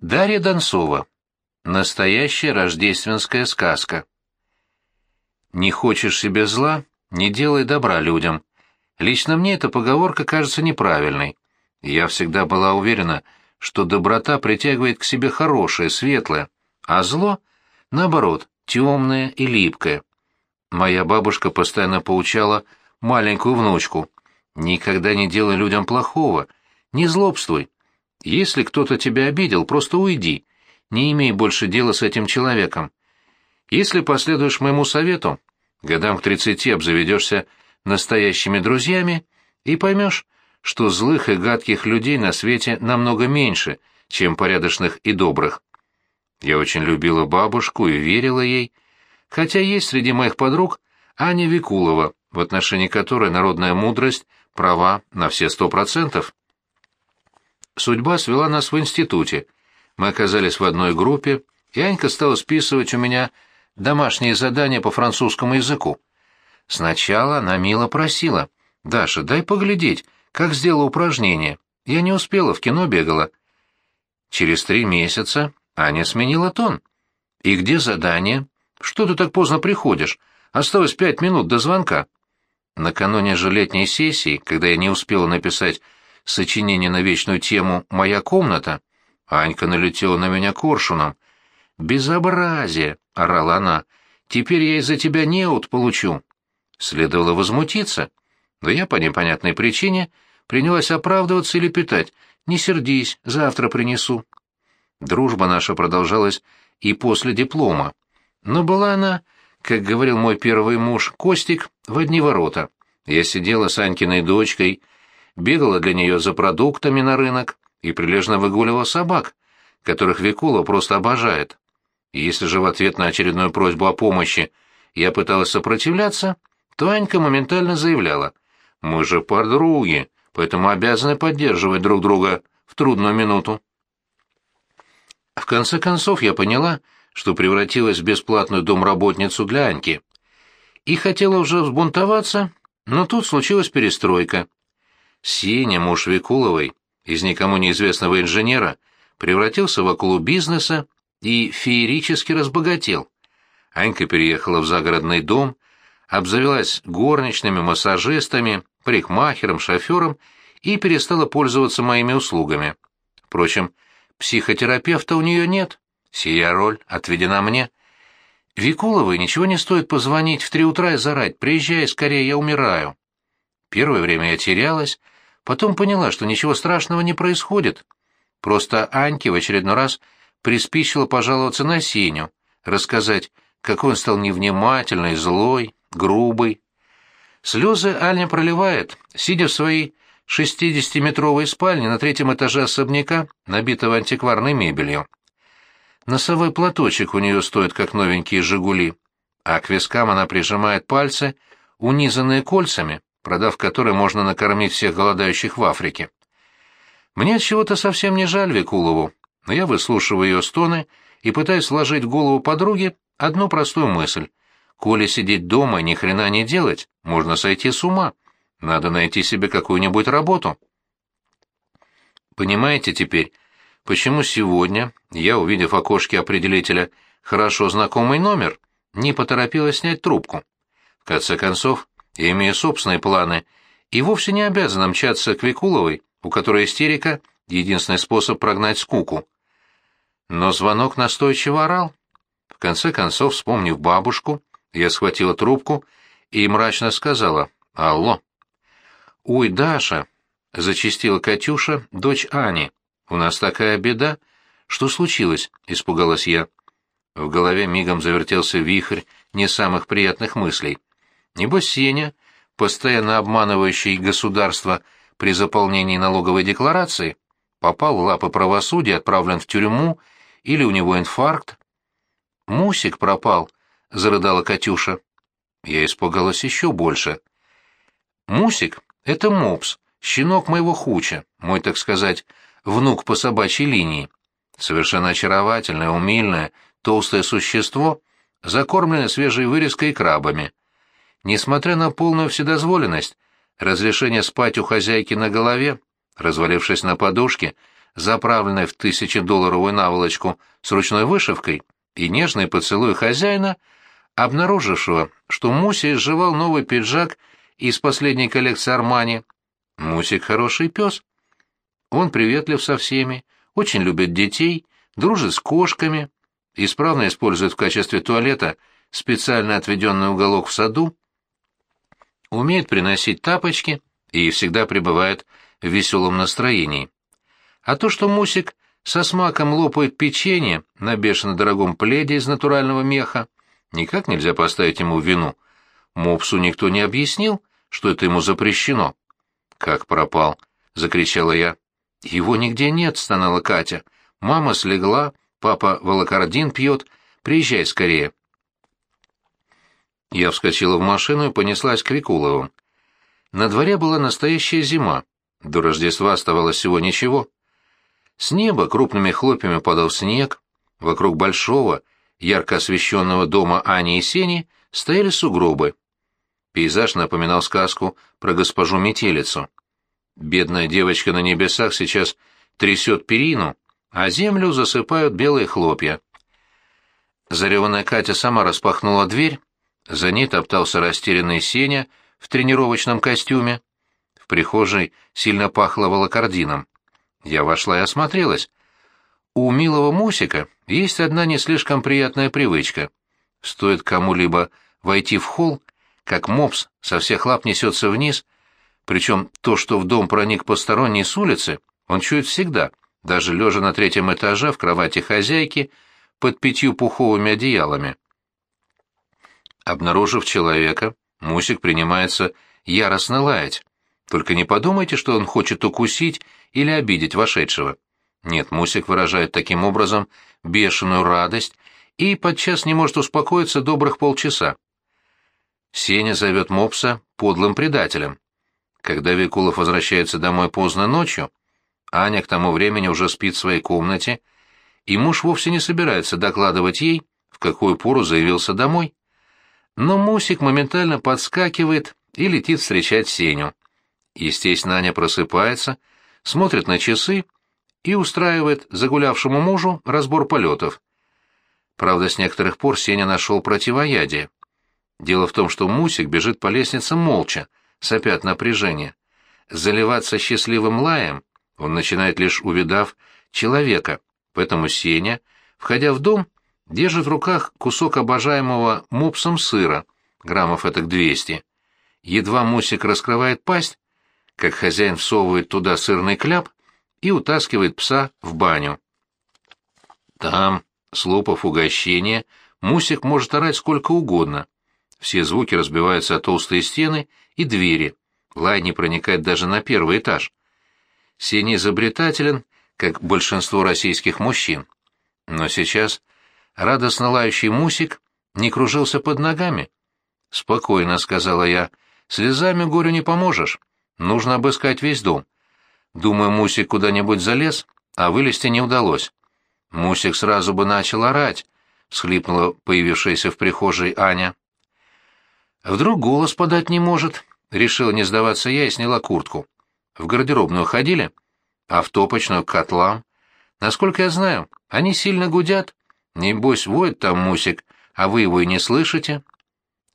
Дарья Донцова. Настоящая рождественская сказка. Не хочешь себе зла, не делай добра людям. Лично мне эта поговорка кажется неправильной. Я всегда была уверена, что доброта притягивает к себе хорошее, светлое, а зло, наоборот, темное и липкое. Моя бабушка постоянно поучала маленькую внучку. «Никогда не делай людям плохого, не злобствуй. Если кто-то тебя обидел, просто уйди, не имей больше дела с этим человеком. Если последуешь моему совету, годам к тридцати обзаведешься настоящими друзьями и поймешь, что злых и гадких людей на свете намного меньше, чем порядочных и добрых. Я очень любила бабушку и верила ей, хотя есть среди моих подруг Аня Викулова, в отношении которой народная мудрость права на все сто процентов. Судьба свела нас в институте. Мы оказались в одной группе, и Анька стала списывать у меня домашние задания по французскому языку. Сначала она мило просила, «Даша, дай поглядеть, как сделала упражнение. Я не успела, в кино бегала». Через три месяца Аня сменила тон. «И где задание? Что ты так поздно приходишь? Осталось пять минут до звонка». Накануне же летней сессии, когда я не успела написать сочинение на вечную тему «Моя комната», Анька налетела на меня коршуном. «Безобразие!» — орала она. «Теперь я из-за тебя неуд получу». Следовало возмутиться. Но я по непонятной причине принялась оправдываться или питать. «Не сердись, завтра принесу». Дружба наша продолжалась и после диплома. Но была она, как говорил мой первый муж Костик, в одни ворота. Я сидела с Анькиной дочкой, бегала для нее за продуктами на рынок и прилежно выгуливала собак, которых Викула просто обожает. И если же в ответ на очередную просьбу о помощи я пыталась сопротивляться, то Анька моментально заявляла, «Мы же подруги, поэтому обязаны поддерживать друг друга в трудную минуту». В конце концов я поняла, что превратилась в бесплатную домработницу для Аньки. И хотела уже взбунтоваться, но тут случилась перестройка. Сеня, муж Викуловой, из никому неизвестного инженера, превратился в акулу бизнеса и феерически разбогател. Анька переехала в загородный дом, обзавелась горничными, массажистами, парикмахером, шофером и перестала пользоваться моими услугами. Впрочем, психотерапевта у нее нет, сия роль отведена мне. Викуловой ничего не стоит позвонить в три утра и зарать «Приезжай, скорее, я умираю». Первое время я терялась, Потом поняла, что ничего страшного не происходит. Просто Аньке в очередной раз приспичило пожаловаться на Сеню, рассказать, какой он стал невнимательный, злой, грубый. Слезы Аня проливает, сидя в своей шестидесятиметровой спальне на третьем этаже особняка, набитого антикварной мебелью. Носовой платочек у нее стоит, как новенькие «Жигули», а к вискам она прижимает пальцы, унизанные кольцами, продав который можно накормить всех голодающих в Африке. Мне от чего-то совсем не жаль Викулову, но я выслушиваю ее стоны и пытаюсь вложить в голову подруги одну простую мысль. Коли сидеть дома и ни хрена не делать, можно сойти с ума. Надо найти себе какую-нибудь работу. Понимаете теперь, почему сегодня я, увидев окошке определителя хорошо знакомый номер, не поторопилась снять трубку? В конце концов, я имею собственные планы и вовсе не обязан мчаться к Викуловой, у которой истерика — единственный способ прогнать скуку. Но звонок настойчиво орал. В конце концов, вспомнив бабушку, я схватила трубку и мрачно сказала «Алло». «Ой, Даша!» — зачистила Катюша, дочь Ани. «У нас такая беда. Что случилось?» — испугалась я. В голове мигом завертелся вихрь не самых приятных мыслей. Небось Сеня, постоянно обманывающий государство при заполнении налоговой декларации, попал в лапы правосудия, отправлен в тюрьму, или у него инфаркт. «Мусик пропал», — зарыдала Катюша. Я испугалась еще больше. «Мусик — это мопс, щенок моего хуча, мой, так сказать, внук по собачьей линии. Совершенно очаровательное, умильное, толстое существо, закормленное свежей вырезкой и крабами. Несмотря на полную вседозволенность, разрешение спать у хозяйки на голове, развалившись на подушке, заправленной в тысячедолларовую наволочку с ручной вышивкой, и нежный поцелуй хозяина, обнаружившего, что Муся изживал новый пиджак из последней коллекции Армани. Мусик хороший пес. Он приветлив со всеми, очень любит детей, дружит с кошками, исправно использует в качестве туалета специально отведенный уголок в саду, умеет приносить тапочки и всегда пребывает в веселом настроении. А то, что Мусик со смаком лопает печенье на бешено дорогом пледе из натурального меха, никак нельзя поставить ему вину. Мопсу никто не объяснил, что это ему запрещено. «Как пропал?» — закричала я. «Его нигде нет», — стонала Катя. «Мама слегла, папа волокордин пьет. Приезжай скорее». Я вскочила в машину и понеслась к Викуловым. На дворе была настоящая зима. До Рождества оставалось всего ничего. С неба крупными хлопьями падал снег. Вокруг большого, ярко освещенного дома Ани и Сени стояли сугробы. Пейзаж напоминал сказку про госпожу Метелицу. Бедная девочка на небесах сейчас трясет перину, а землю засыпают белые хлопья. Зареванная Катя сама распахнула дверь, за ней топтался растерянный Сеня в тренировочном костюме. В прихожей сильно пахло волокордином. Я вошла и осмотрелась. У милого Мусика есть одна не слишком приятная привычка. Стоит кому-либо войти в холл, как мопс со всех лап несется вниз, причем то, что в дом проник посторонний с улицы, он чует всегда, даже лежа на третьем этаже в кровати хозяйки под пятью пуховыми одеялами. Обнаружив человека, Мусик принимается яростно лаять. Только не подумайте, что он хочет укусить или обидеть вошедшего. Нет, Мусик выражает таким образом бешеную радость и подчас не может успокоиться добрых полчаса. Сеня зовет Мопса подлым предателем. Когда Викулов возвращается домой поздно ночью, Аня к тому времени уже спит в своей комнате, и муж вовсе не собирается докладывать ей, в какую пору заявился домой. Но Мусик моментально подскакивает и летит встречать Сеню. Естественно, Аня просыпается, смотрит на часы и устраивает загулявшему мужу разбор полетов. Правда, с некоторых пор Сеня нашел противоядие. Дело в том, что Мусик бежит по лестнице молча, сопя от напряжения. Заливаться счастливым лаем он начинает лишь увидав человека, поэтому Сеня, входя в дом, держит в руках кусок обожаемого мопсом сыра, граммов этак двести. Едва Мусик раскрывает пасть, как хозяин всовывает туда сырный кляп и утаскивает пса в баню. Там, слопав угощение, Мусик может орать сколько угодно. Все звуки разбиваются о толстые стены и двери. Лай не проникает даже на первый этаж. Сеня изобретателен, как большинство российских мужчин. Но сейчас радостно лающий Мусик не кружился под ногами. «Спокойно», — сказала я, — «слезами горю не поможешь. Нужно обыскать весь дом. Думаю, Мусик куда-нибудь залез, а вылезти не удалось. Мусик сразу бы начал орать», — всхлипнула появившаяся в прихожей Аня. «Вдруг голос подать не может?» — решила не сдаваться я и сняла куртку. «В гардеробную ходили?» «А в топочную к котлам?» «Насколько я знаю, они сильно гудят. Небось, воет там Мусик, а вы его и не слышите?»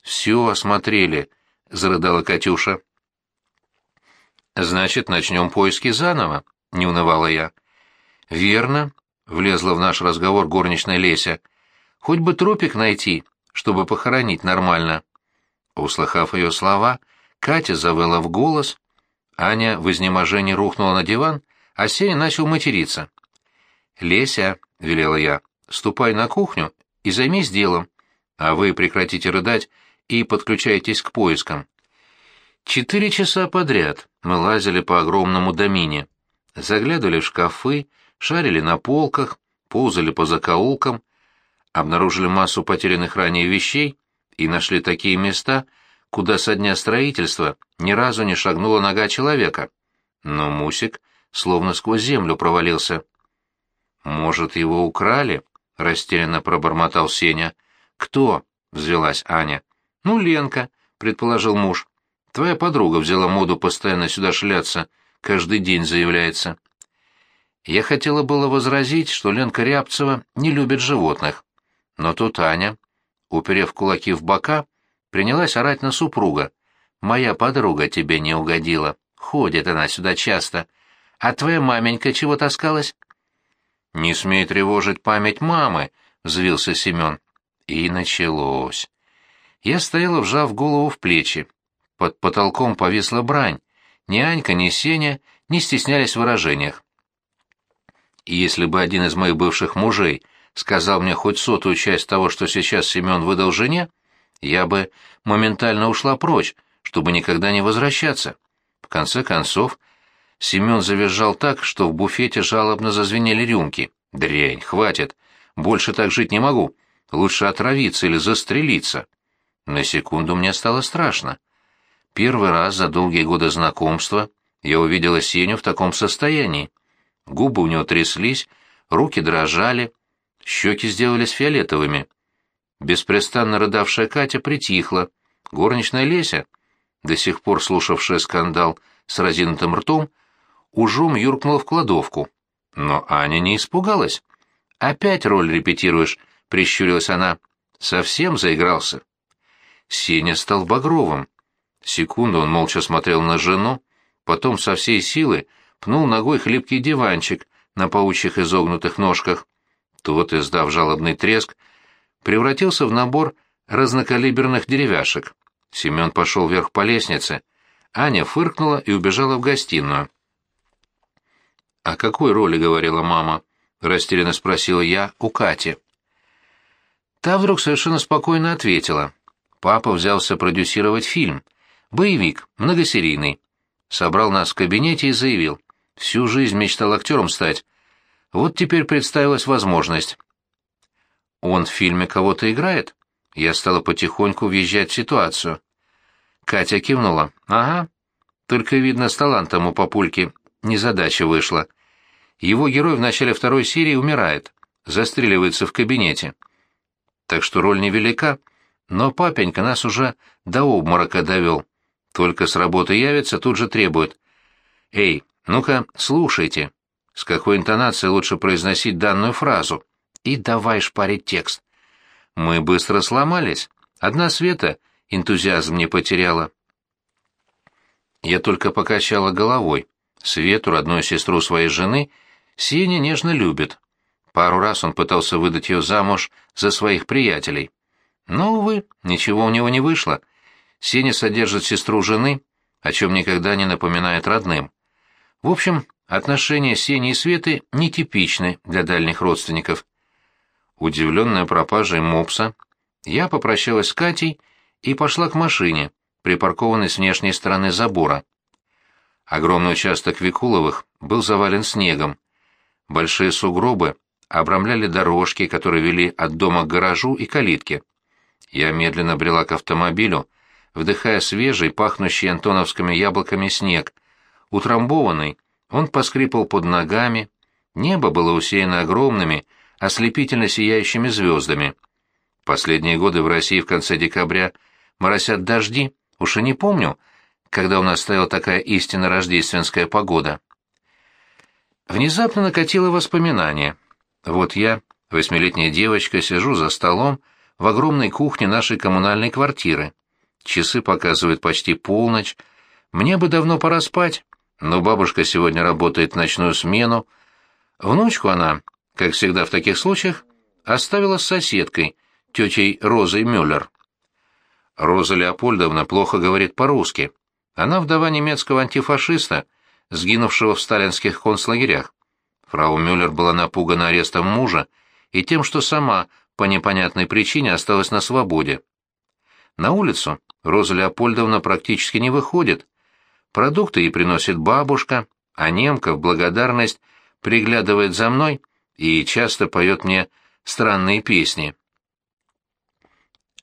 «Все осмотрели», — зарыдала Катюша. «Значит, начнем поиски заново», — не унывала я. «Верно», — влезла в наш разговор горничная Леся. «Хоть бы трупик найти, чтобы похоронить нормально». Услыхав ее слова, Катя завыла в голос, Аня в изнеможении рухнула на диван, а Сеня начал материться. «Леся», — велела я, — «ступай на кухню и займись делом, а вы прекратите рыдать и подключайтесь к поискам». Четыре часа подряд мы лазили по огромному домине, заглядывали в шкафы, шарили на полках, ползали по закоулкам, обнаружили массу потерянных ранее вещей и нашли такие места, куда со дня строительства ни разу не шагнула нога человека. Но Мусик словно сквозь землю провалился. «Может, его украли?» — растерянно пробормотал Сеня. «Кто?» — взвелась Аня. «Ну, Ленка», — предположил муж. «Твоя подруга взяла моду постоянно сюда шляться, каждый день заявляется». Я хотела было возразить, что Ленка Рябцева не любит животных. Но тут Аня, уперев кулаки в бока, принялась орать на супруга. «Моя подруга тебе не угодила. Ходит она сюда часто. А твоя маменька чего таскалась?» «Не смей тревожить память мамы», — взвился Семен. И началось. Я стояла, вжав голову в плечи. Под потолком повисла брань. Ни Анька, ни Сеня не стеснялись в выражениях. И если бы один из моих бывших мужей сказал мне хоть сотую часть того, что сейчас Семен выдал жене, я бы моментально ушла прочь, чтобы никогда не возвращаться. В конце концов, Семен завизжал так, что в буфете жалобно зазвенели рюмки. «Дрянь, хватит! Больше так жить не могу. Лучше отравиться или застрелиться». На секунду мне стало страшно. Первый раз за долгие годы знакомства я увидела Сеню в таком состоянии. Губы у него тряслись, руки дрожали, щеки сделались фиолетовыми. Беспрестанно рыдавшая Катя притихла. Горничная Леся, до сих пор слушавшая скандал с разинутым ртом, ужом юркнула в кладовку. Но Аня не испугалась. «Опять роль репетируешь», — прищурилась она. «Совсем заигрался». Сеня стал багровым. Секунду он молча смотрел на жену, потом со всей силы пнул ногой хлипкий диванчик на паучьих изогнутых ножках. Тот, издав жалобный треск, превратился в набор разнокалиберных деревяшек. Семен пошел вверх по лестнице. Аня фыркнула и убежала в гостиную. «О какой роли?» — говорила мама. — растерянно спросила я у Кати. Та вдруг совершенно спокойно ответила. Папа взялся продюсировать фильм. Боевик, многосерийный. Собрал нас в кабинете и заявил. Всю жизнь мечтал актером стать. Вот теперь представилась возможность. Он в фильме кого-то играет? Я стала потихоньку въезжать в ситуацию. Катя кивнула. Ага. Только, видно, с талантом у папульки незадача вышла. Его герой в начале второй серии умирает, застреливается в кабинете. Так что роль невелика, но папенька нас уже до обморока довел. Только с работы явится, тут же требует. «Эй, ну-ка, слушайте, с какой интонацией лучше произносить данную фразу?» И давай шпарить текст. Мы быстро сломались. Одна Света энтузиазм не потеряла. Я только покачала головой. Свету, родную сестру своей жены, Сеня нежно любит. Пару раз он пытался выдать ее замуж за своих приятелей. Но, увы, ничего у него не вышло. Сеня содержит сестру жены, о чем никогда не напоминает родным. В общем, отношения Сени и Светы нетипичны для дальних родственников. Удивленная пропажей мопса, я попрощалась с Катей и пошла к машине, припаркованной с внешней стороны забора. Огромный участок Викуловых был завален снегом. Большие сугробы обрамляли дорожки, которые вели от дома к гаражу и калитке. Я медленно брела к автомобилю, вдыхая свежий, пахнущий антоновскими яблоками снег. Утрамбованный, он поскрипал под ногами, небо было усеяно огромными, ослепительно сияющими звездами. Последние годы в России в конце декабря моросят дожди, уж и не помню, когда у нас стояла такая истинно рождественская погода. Внезапно накатило воспоминание. Вот я, восьмилетняя девочка, сижу за столом в огромной кухне нашей коммунальной квартиры. Часы показывают почти полночь. Мне бы давно пора спать, но бабушка сегодня работает ночную смену. Внучку она, как всегда в таких случаях, оставила с соседкой, тетей Розой Мюллер. Роза Леопольдовна плохо говорит по-русски. Она вдова немецкого антифашиста — сгинувшего в сталинских концлагерях. Фрау Мюллер была напугана арестом мужа и тем, что сама по непонятной причине осталась на свободе. На улицу Роза Леопольдовна практически не выходит. Продукты ей приносит бабушка, а немка в благодарность приглядывает за мной и часто поет мне странные песни.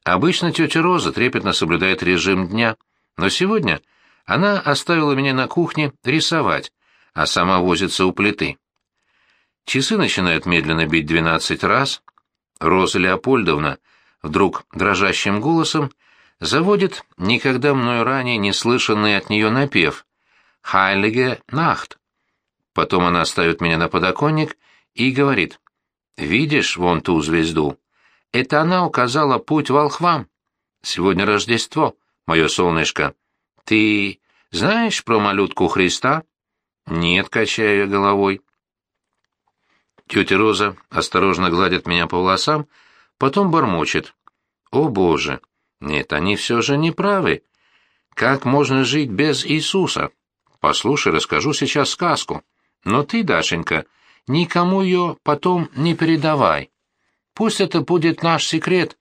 Обычно тетя Роза трепетно соблюдает режим дня, но сегодня она оставила меня на кухне рисовать, а сама возится у плиты. Часы начинают медленно бить двенадцать раз. Роза Леопольдовна вдруг дрожащим голосом заводит никогда мною ранее не слышанный от нее напев «Хайлиге Нахт». Потом она ставит меня на подоконник и говорит, «Видишь вон ту звезду? Это она указала путь волхвам. Сегодня Рождество, мое солнышко. Ты знаешь про малютку Христа?» «Нет», — качаю я головой. Тетя Роза осторожно гладит меня по волосам, потом бормочет. «О, Боже! Нет, они все же не правы. Как можно жить без Иисуса? Послушай, расскажу сейчас сказку. Но ты, Дашенька, никому ее потом не передавай. Пусть это будет наш секрет.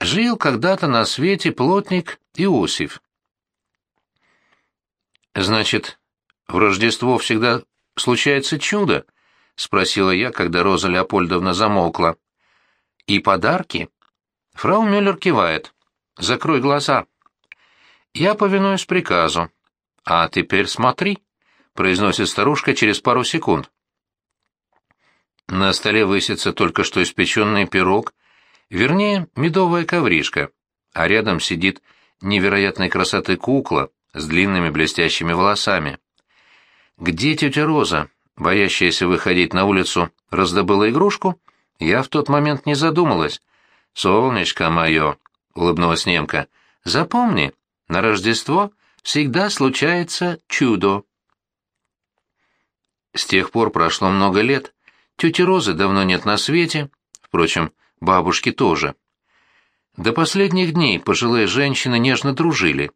Жил когда-то на свете плотник Иосиф. Значит, в Рождество всегда случается чудо? — спросила я, когда Роза Леопольдовна замолкла. «И подарки?» Фрау Мюллер кивает. «Закрой глаза». Я повинуюсь приказу. «А теперь смотри», — произносит старушка через пару секунд. На столе высится только что испеченный пирог, вернее, медовая ковришка, а рядом сидит невероятной красоты кукла с длинными блестящими волосами. «Где тетя Роза?» боящаяся выходить на улицу, раздобыла игрушку, я в тот момент не задумалась. «Солнышко мое», — улыбнулась немка, — «запомни, на Рождество всегда случается чудо». С тех пор прошло много лет. Тети Розы давно нет на свете, впрочем, бабушки тоже. До последних дней пожилые женщины нежно дружили,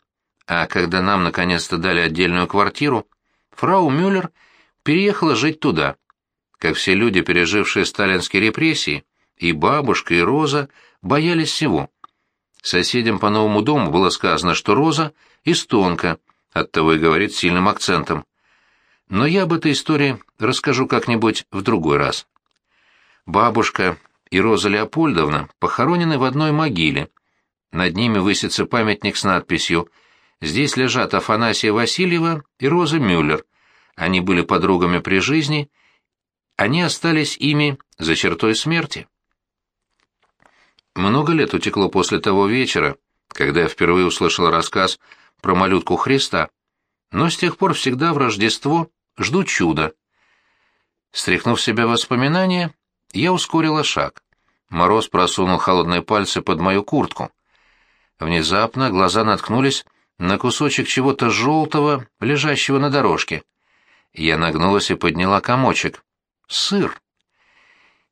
а когда нам наконец-то дали отдельную квартиру, фрау Мюллер — переехала жить туда. Как все люди, пережившие сталинские репрессии, и бабушка, и Роза боялись всего. Соседям по новому дому было сказано, что Роза эстонка, оттого и говорит сильным акцентом. Но я об этой истории расскажу как-нибудь в другой раз. Бабушка и Роза Леопольдовна похоронены в одной могиле. Над ними высится памятник с надписью «Здесь лежат Афанасия Васильева и Роза Мюллер, они были подругами при жизни, они остались ими за чертой смерти. Много лет утекло после того вечера, когда я впервые услышал рассказ про малютку Христа, но с тех пор всегда в Рождество жду чуда. Стряхнув себя воспоминания, я ускорила шаг. Мороз просунул холодные пальцы под мою куртку. Внезапно глаза наткнулись на кусочек чего-то желтого, лежащего на дорожке. Я нагнулась и подняла комочек. Сыр.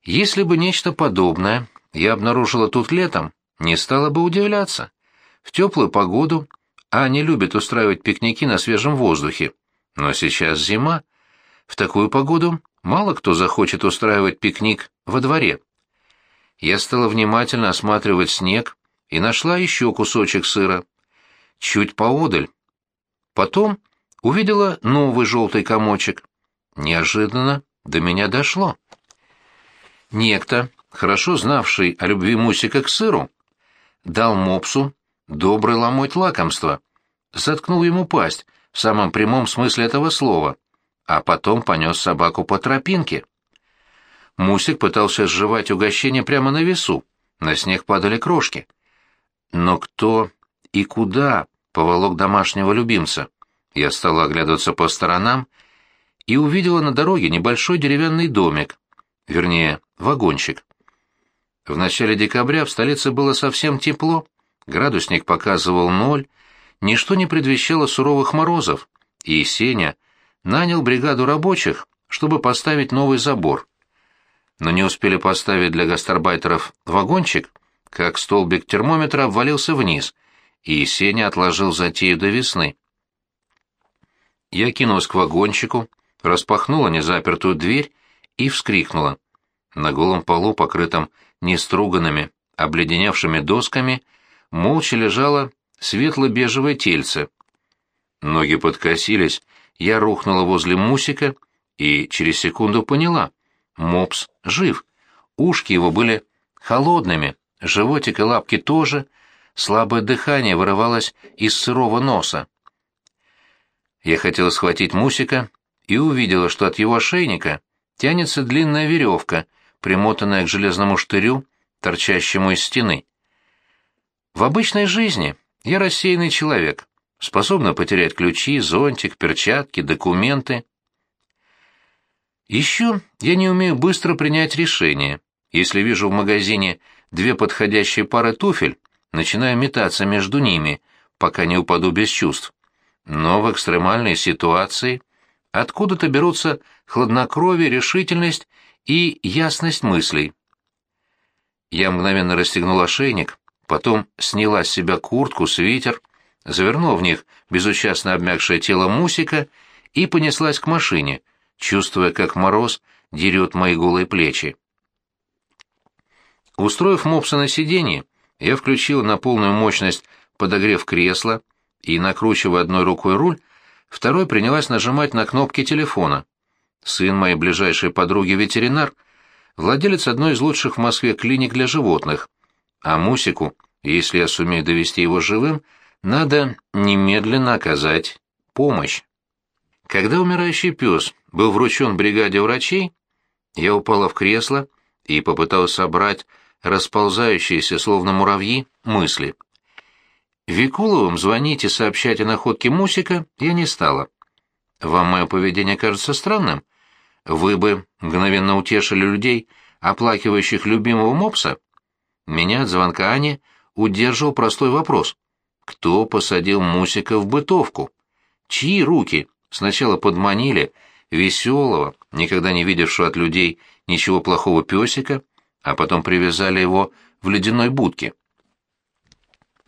Если бы нечто подобное я обнаружила тут летом, не стала бы удивляться. В теплую погоду Аня любит устраивать пикники на свежем воздухе. Но сейчас зима. В такую погоду мало кто захочет устраивать пикник во дворе. Я стала внимательно осматривать снег и нашла еще кусочек сыра. Чуть поодаль. Потом увидела новый желтый комочек. Неожиданно до меня дошло. Некто, хорошо знавший о любви Мусика к сыру, дал мопсу добрый ломоть лакомства, заткнул ему пасть в самом прямом смысле этого слова, а потом понес собаку по тропинке. Мусик пытался сживать угощение прямо на весу, на снег падали крошки. Но кто и куда поволок домашнего любимца? Я стала оглядываться по сторонам и увидела на дороге небольшой деревянный домик, вернее, вагончик. В начале декабря в столице было совсем тепло, градусник показывал ноль, ничто не предвещало суровых морозов, и Сеня нанял бригаду рабочих, чтобы поставить новый забор. Но не успели поставить для гастарбайтеров вагончик, как столбик термометра обвалился вниз, и Сеня отложил затею до весны. Я кинулась к вагончику, распахнула незапертую дверь и вскрикнула. На голом полу, покрытом неструганными, обледеневшими досками, молча лежало светло-бежевое тельце. Ноги подкосились, я рухнула возле Мусика и через секунду поняла. Мопс жив. Ушки его были холодными, животик и лапки тоже, слабое дыхание вырывалось из сырого носа. Я хотела схватить Мусика и увидела, что от его ошейника тянется длинная веревка, примотанная к железному штырю, торчащему из стены. В обычной жизни я рассеянный человек, способна потерять ключи, зонтик, перчатки, документы. Еще я не умею быстро принять решение. Если вижу в магазине две подходящие пары туфель, начинаю метаться между ними, пока не упаду без чувств. Но в экстремальной ситуации откуда-то берутся хладнокровие, решительность и ясность мыслей. Я мгновенно расстегнул ошейник, потом сняла с себя куртку, свитер, завернула в них безучастно обмякшее тело Мусика и понеслась к машине, чувствуя, как мороз дерет мои голые плечи. Устроив мопса на сиденье, я включил на полную мощность подогрев кресла и, накручивая одной рукой руль, второй принялась нажимать на кнопки телефона. Сын моей ближайшей подруги ветеринар, владелец одной из лучших в Москве клиник для животных, а Мусику, если я сумею довести его живым, надо немедленно оказать помощь. Когда умирающий пес был вручен бригаде врачей, я упала в кресло и попыталась собрать расползающиеся, словно муравьи, мысли. Викуловым звонить и сообщать о находке Мусика я не стала. Вам мое поведение кажется странным? Вы бы мгновенно утешили людей, оплакивающих любимого мопса? Меня от звонка Ани удерживал простой вопрос. Кто посадил Мусика в бытовку? Чьи руки сначала подманили веселого, никогда не видевшего от людей ничего плохого песика, а потом привязали его в ледяной будке?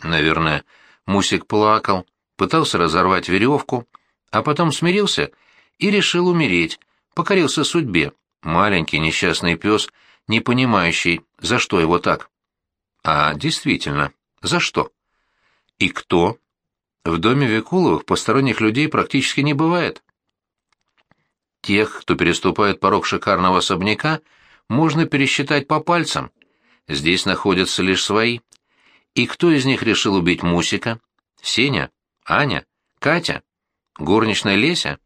Наверное, Мусик плакал, пытался разорвать веревку, а потом смирился и решил умереть, покорился судьбе. Маленький несчастный пес, не понимающий, за что его так. А действительно, за что? И кто? В доме Викуловых посторонних людей практически не бывает. Тех, кто переступает порог шикарного особняка, можно пересчитать по пальцам. Здесь находятся лишь свои. И кто из них решил убить Мусика? Сеня? Аня? Катя? Горничная Леся?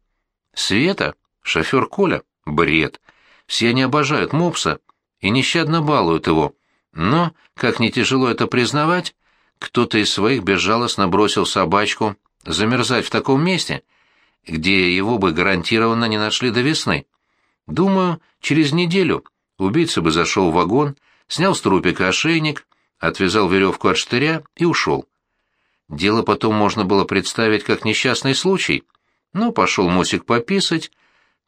Света? Шофер Коля? Бред. Все они обожают мопса и нещадно балуют его. Но, как не тяжело это признавать, кто-то из своих безжалостно бросил собачку замерзать в таком месте, где его бы гарантированно не нашли до весны. Думаю, через неделю убийца бы зашел в вагон, снял с трупика ошейник, отвязал веревку от штыря и ушел. Дело потом можно было представить как несчастный случай, но пошел Мосик пописать,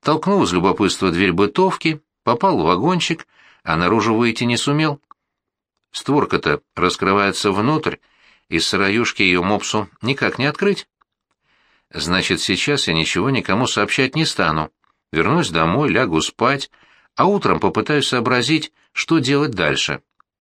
толкнул из любопытства дверь бытовки, попал в вагончик, а наружу выйти не сумел. Створка-то раскрывается внутрь, из сыроюшки ее мопсу никак не открыть. Значит, сейчас я ничего никому сообщать не стану. Вернусь домой, лягу спать, а утром попытаюсь сообразить, что делать дальше.